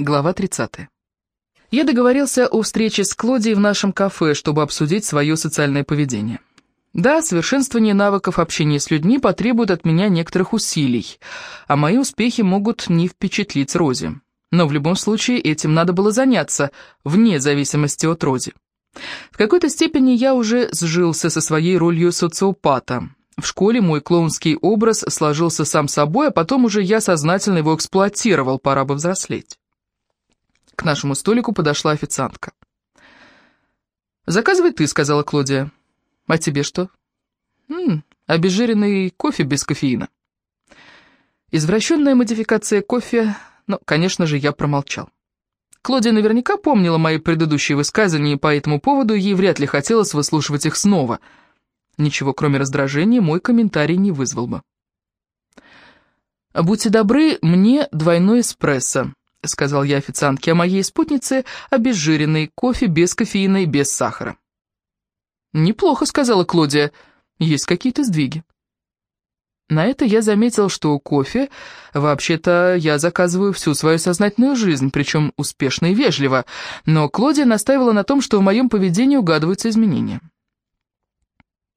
Глава 30. Я договорился о встрече с Клодией в нашем кафе, чтобы обсудить свое социальное поведение. Да, совершенствование навыков общения с людьми потребует от меня некоторых усилий, а мои успехи могут не впечатлить Рози. Но в любом случае этим надо было заняться, вне зависимости от Рози. В какой-то степени я уже сжился со своей ролью социопата. В школе мой клоунский образ сложился сам собой, а потом уже я сознательно его эксплуатировал, пора бы взрослеть. К нашему столику подошла официантка. «Заказывай ты», — сказала Клодия. «А тебе что?» «М «Обезжиренный кофе без кофеина». Извращенная модификация кофе, но, конечно же, я промолчал. Клодия наверняка помнила мои предыдущие высказывания, по этому поводу ей вряд ли хотелось выслушивать их снова. Ничего, кроме раздражения, мой комментарий не вызвал бы. «Будьте добры, мне двойной эспрессо», — сказал я официантке, а моей спутнице обезжиренный кофе без кофеина и без сахара. «Неплохо», — сказала Клодия, — «есть какие-то сдвиги». На это я заметил, что кофе, вообще-то, я заказываю всю свою сознательную жизнь, причем успешно и вежливо, но Клодия настаивала на том, что в моем поведении угадываются изменения.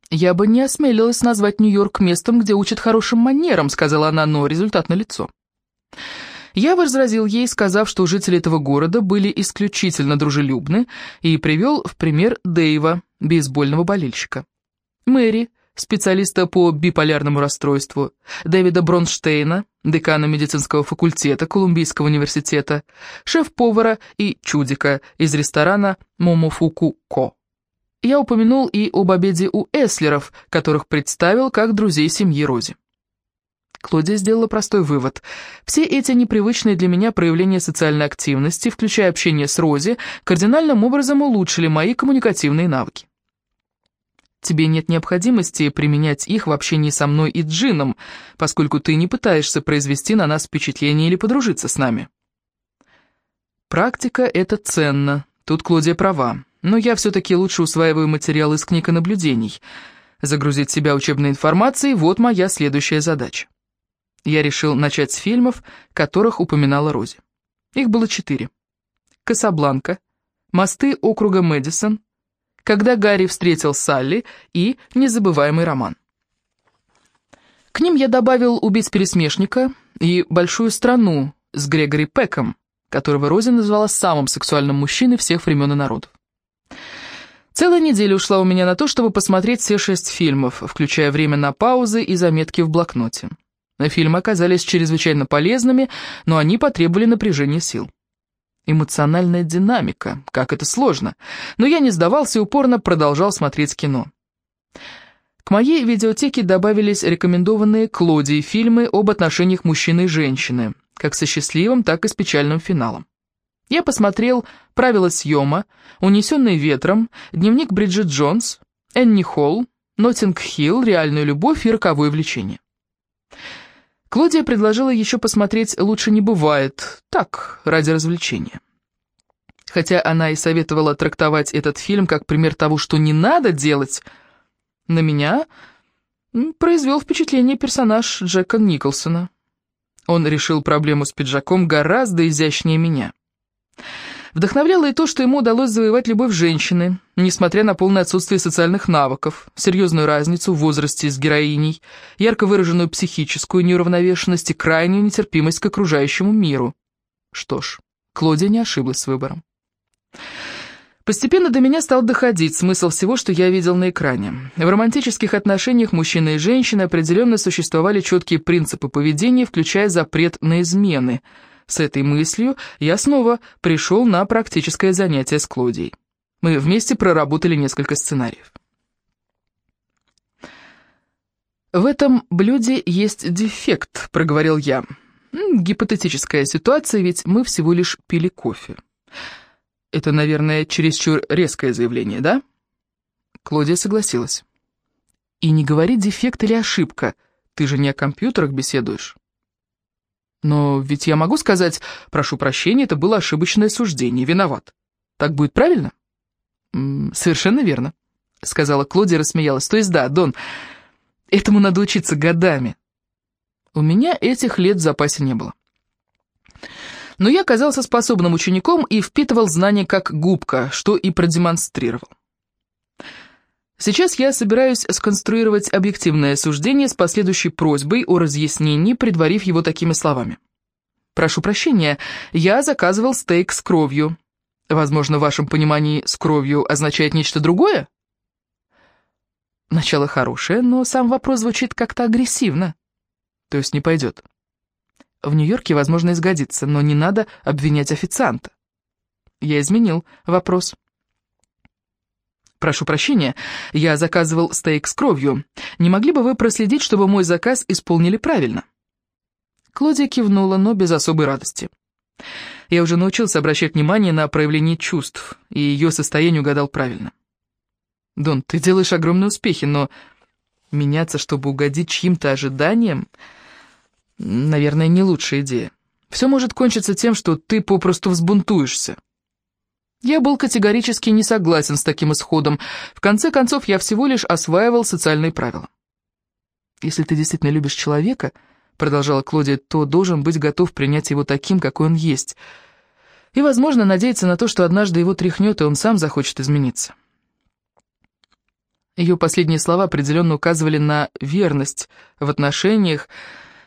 «Я бы не осмелилась назвать Нью-Йорк местом, где учат хорошим манерам», — сказала она, но результат налицо. Я возразил ей, сказав, что жители этого города были исключительно дружелюбны, и привел в пример Дэйва, бейсбольного болельщика. Мэри, специалиста по биполярному расстройству, Дэвида Бронштейна, декана медицинского факультета Колумбийского университета, шеф-повара и чудика из ресторана Момофуку Ко. Я упомянул и об обеде у Эслеров, которых представил как друзей семьи Рози. Клодия сделала простой вывод. Все эти непривычные для меня проявления социальной активности, включая общение с Рози, кардинальным образом улучшили мои коммуникативные навыки. Тебе нет необходимости применять их в общении со мной и Джином, поскольку ты не пытаешься произвести на нас впечатление или подружиться с нами. Практика — это ценно, тут Клодия права, но я все-таки лучше усваиваю материал из книг и наблюдений. Загрузить себя учебной информацией — вот моя следующая задача. Я решил начать с фильмов, которых упоминала Рози. Их было четыре. «Касабланка», «Мосты округа Мэдисон», «Когда Гарри встретил Салли» и «Незабываемый роман». К ним я добавил «Убить пересмешника» и «Большую страну» с Грегори Пеком, которого Рози назвала самым сексуальным мужчиной всех времен и народов. Целая неделя ушла у меня на то, чтобы посмотреть все шесть фильмов, включая время на паузы и заметки в блокноте. Фильмы оказались чрезвычайно полезными, но они потребовали напряжения сил. Эмоциональная динамика, как это сложно. Но я не сдавался и упорно продолжал смотреть кино. К моей видеотеке добавились рекомендованные Клодии фильмы об отношениях мужчины и женщины, как со счастливым, так и с печальным финалом. Я посмотрел «Правила съема», «Унесенный ветром», «Дневник Бриджит Джонс», «Энни Холл», «Ноттинг-Хилл», «Реальную любовь» и «Роковое влечение». Клодия предложила еще посмотреть «Лучше не бывает», так, ради развлечения. Хотя она и советовала трактовать этот фильм как пример того, что не надо делать, на меня произвел впечатление персонаж Джека Николсона. Он решил проблему с пиджаком гораздо изящнее меня. Вдохновляло и то, что ему удалось завоевать любовь женщины, несмотря на полное отсутствие социальных навыков, серьезную разницу в возрасте с героиней, ярко выраженную психическую неуравновешенность и крайнюю нетерпимость к окружающему миру. Что ж, Клодия не ошиблась с выбором. Постепенно до меня стал доходить смысл всего, что я видел на экране. В романтических отношениях мужчины и женщины определенно существовали четкие принципы поведения, включая запрет на измены – с этой мыслью я снова пришел на практическое занятие с Клодией. Мы вместе проработали несколько сценариев. «В этом блюде есть дефект», — проговорил я. «Гипотетическая ситуация, ведь мы всего лишь пили кофе». «Это, наверное, чересчур резкое заявление, да?» Клодия согласилась. «И не говори дефект или ошибка, ты же не о компьютерах беседуешь». Но ведь я могу сказать, прошу прощения, это было ошибочное суждение, виноват. Так будет правильно? Совершенно верно, сказала Клодия и рассмеялась. То есть да, Дон, этому надо учиться годами. У меня этих лет в запасе не было. Но я оказался способным учеником и впитывал знания как губка, что и продемонстрировал. Сейчас я собираюсь сконструировать объективное суждение с последующей просьбой о разъяснении, предварив его такими словами. «Прошу прощения, я заказывал стейк с кровью. Возможно, в вашем понимании «с кровью» означает нечто другое?» Начало хорошее, но сам вопрос звучит как-то агрессивно. То есть не пойдет. В Нью-Йорке, возможно, изгодится, но не надо обвинять официанта. Я изменил вопрос. «Прошу прощения, я заказывал стейк с кровью. Не могли бы вы проследить, чтобы мой заказ исполнили правильно?» Клодия кивнула, но без особой радости. Я уже научился обращать внимание на проявление чувств, и ее состояние угадал правильно. «Дон, ты делаешь огромные успехи, но меняться, чтобы угодить чьим-то ожиданиям, наверное, не лучшая идея. Все может кончиться тем, что ты попросту взбунтуешься». Я был категорически не согласен с таким исходом. В конце концов, я всего лишь осваивал социальные правила. «Если ты действительно любишь человека», — продолжала Клодия, «то должен быть готов принять его таким, какой он есть. И, возможно, надеяться на то, что однажды его тряхнет, и он сам захочет измениться». Ее последние слова определенно указывали на верность в отношениях,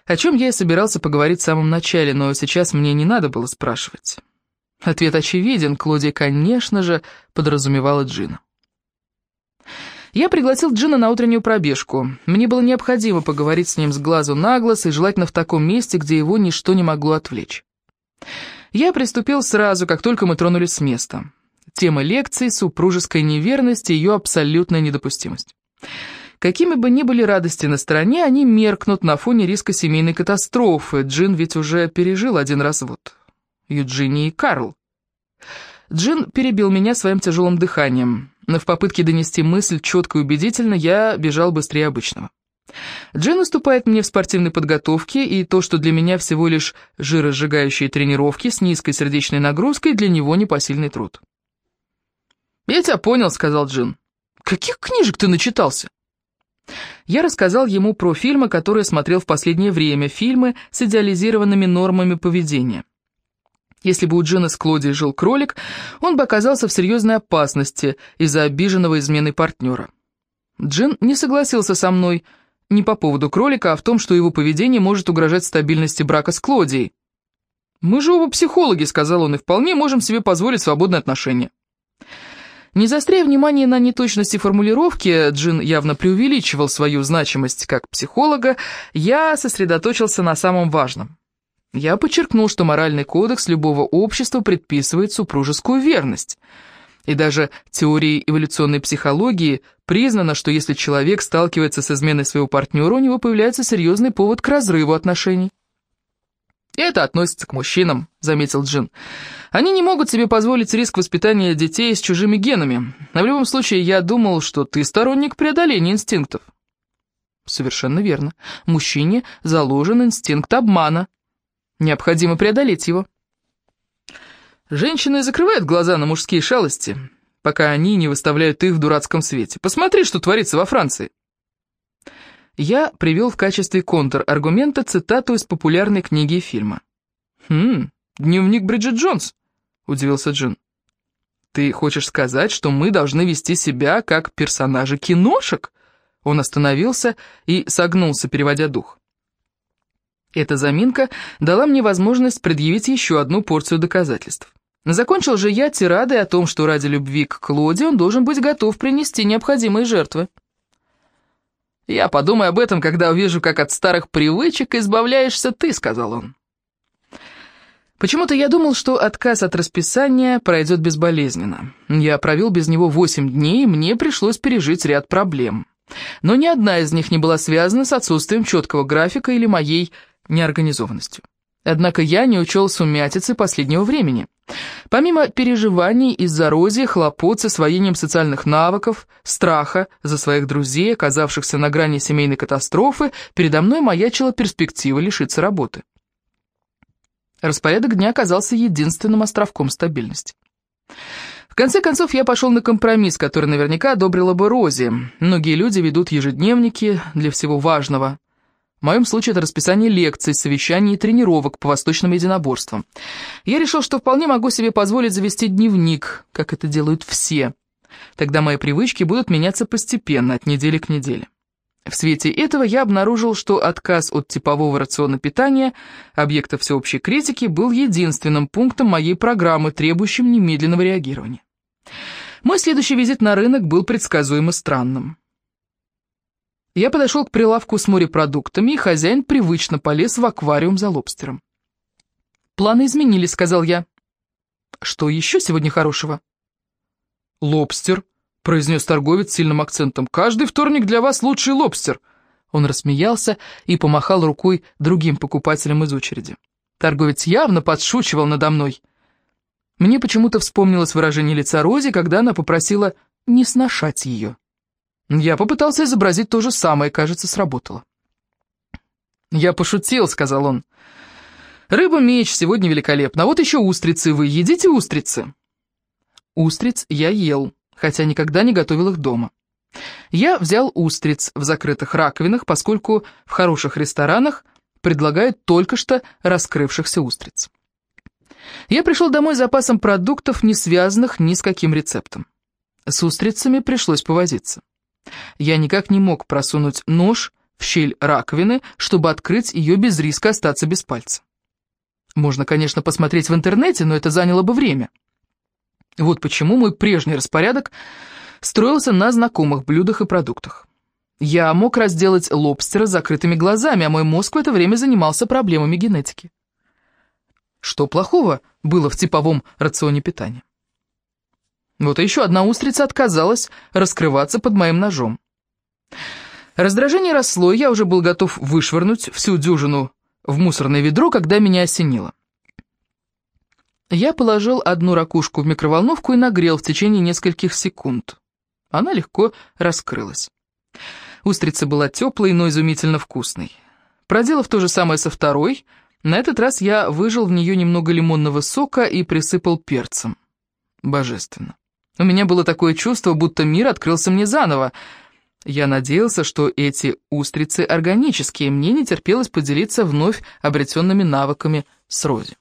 о чем я и собирался поговорить в самом начале, но сейчас мне не надо было спрашивать. Ответ очевиден, Клодия, конечно же, подразумевала Джина. Я пригласил Джина на утреннюю пробежку. Мне было необходимо поговорить с ним с глазу на глаз и желательно в таком месте, где его ничто не могло отвлечь. Я приступил сразу, как только мы тронулись с места. Тема лекции — супружеская неверность и ее абсолютная недопустимость. Какими бы ни были радости на стороне, они меркнут на фоне риска семейной катастрофы. Джин ведь уже пережил один развод. Юджини и Карл. Джин перебил меня своим тяжелым дыханием, но в попытке донести мысль четко и убедительно я бежал быстрее обычного. Джин уступает мне в спортивной подготовке, и то, что для меня всего лишь жиросжигающие тренировки с низкой сердечной нагрузкой, для него непосильный труд. «Я тебя понял», — сказал Джин. «Каких книжек ты начитался?» Я рассказал ему про фильмы, которые смотрел в последнее время, фильмы с идеализированными нормами поведения. Если бы у Джина с Клоди жил кролик, он бы оказался в серьезной опасности из-за обиженного измены партнера. Джин не согласился со мной не по поводу кролика, а в том, что его поведение может угрожать стабильности брака с Клодией. «Мы же оба психологи», — сказал он, — «и вполне можем себе позволить свободные отношения». Не заостряя внимание на неточности формулировки, Джин явно преувеличивал свою значимость как психолога, я сосредоточился на самом важном. Я подчеркнул, что моральный кодекс любого общества предписывает супружескую верность. И даже теорией эволюционной психологии признано, что если человек сталкивается с изменой своего партнера, у него появляется серьезный повод к разрыву отношений. «И это относится к мужчинам», — заметил Джин. «Они не могут себе позволить риск воспитания детей с чужими генами. Но в любом случае, я думал, что ты сторонник преодоления инстинктов». «Совершенно верно. Мужчине заложен инстинкт обмана». Необходимо преодолеть его. Женщины закрывают глаза на мужские шалости, пока они не выставляют их в дурацком свете. Посмотри, что творится во Франции. Я привел в качестве контр-аргумента цитату из популярной книги и фильма. «Хм, дневник Бриджит Джонс», — удивился Джин. «Ты хочешь сказать, что мы должны вести себя как персонажи киношек?» Он остановился и согнулся, переводя дух. Эта заминка дала мне возможность предъявить еще одну порцию доказательств. Закончил же я тирадой о том, что ради любви к Клоде он должен быть готов принести необходимые жертвы. «Я подумаю об этом, когда увижу, как от старых привычек избавляешься ты», — сказал он. Почему-то я думал, что отказ от расписания пройдет безболезненно. Я провел без него восемь дней, и мне пришлось пережить ряд проблем. Но ни одна из них не была связана с отсутствием четкого графика или моей неорганизованностью. Однако я не учел сумятицы последнего времени. Помимо переживаний из-за рози, хлопот с освоением социальных навыков, страха за своих друзей, оказавшихся на грани семейной катастрофы, передо мной маячила перспектива лишиться работы. Распорядок дня оказался единственным островком стабильности. В конце концов, я пошел на компромисс, который наверняка одобрила бы Рози. Многие люди ведут ежедневники для всего важного, В моем случае это расписание лекций, совещаний и тренировок по восточным единоборствам. Я решил, что вполне могу себе позволить завести дневник, как это делают все. Тогда мои привычки будут меняться постепенно, от недели к неделе. В свете этого я обнаружил, что отказ от типового рациона питания, объекта всеобщей критики, был единственным пунктом моей программы, требующим немедленного реагирования. Мой следующий визит на рынок был предсказуемо странным. Я подошел к прилавку с морепродуктами, и хозяин привычно полез в аквариум за лобстером. «Планы изменились», — сказал я. «Что еще сегодня хорошего?» «Лобстер», произнес торговец сильным акцентом. «Каждый вторник для вас лучший лобстер!» Он рассмеялся и помахал рукой другим покупателям из очереди. Торговец явно подшучивал надо мной. Мне почему-то вспомнилось выражение лица Рози, когда она попросила не сношать ее. Я попытался изобразить то же самое, кажется, сработало. «Я пошутил», — сказал он. «Рыба-меч сегодня великолепна, вот еще устрицы вы едите устрицы?» Устриц я ел, хотя никогда не готовил их дома. Я взял устриц в закрытых раковинах, поскольку в хороших ресторанах предлагают только что раскрывшихся устриц. Я пришел домой с запасом продуктов, не связанных ни с каким рецептом. С устрицами пришлось повозиться. Я никак не мог просунуть нож в щель раковины, чтобы открыть ее без риска остаться без пальца. Можно, конечно, посмотреть в интернете, но это заняло бы время. Вот почему мой прежний распорядок строился на знакомых блюдах и продуктах. Я мог разделать лобстера закрытыми глазами, а мой мозг в это время занимался проблемами генетики. Что плохого было в типовом рационе питания? Вот еще одна устрица отказалась раскрываться под моим ножом. Раздражение росло, и я уже был готов вышвырнуть всю дюжину в мусорное ведро, когда меня осенило. Я положил одну ракушку в микроволновку и нагрел в течение нескольких секунд. Она легко раскрылась. Устрица была теплой, но изумительно вкусной. Проделав то же самое со второй, на этот раз я выжил в нее немного лимонного сока и присыпал перцем. Божественно. У меня было такое чувство, будто мир открылся мне заново. Я надеялся, что эти устрицы органические, мне не терпелось поделиться вновь обретенными навыками с Рози.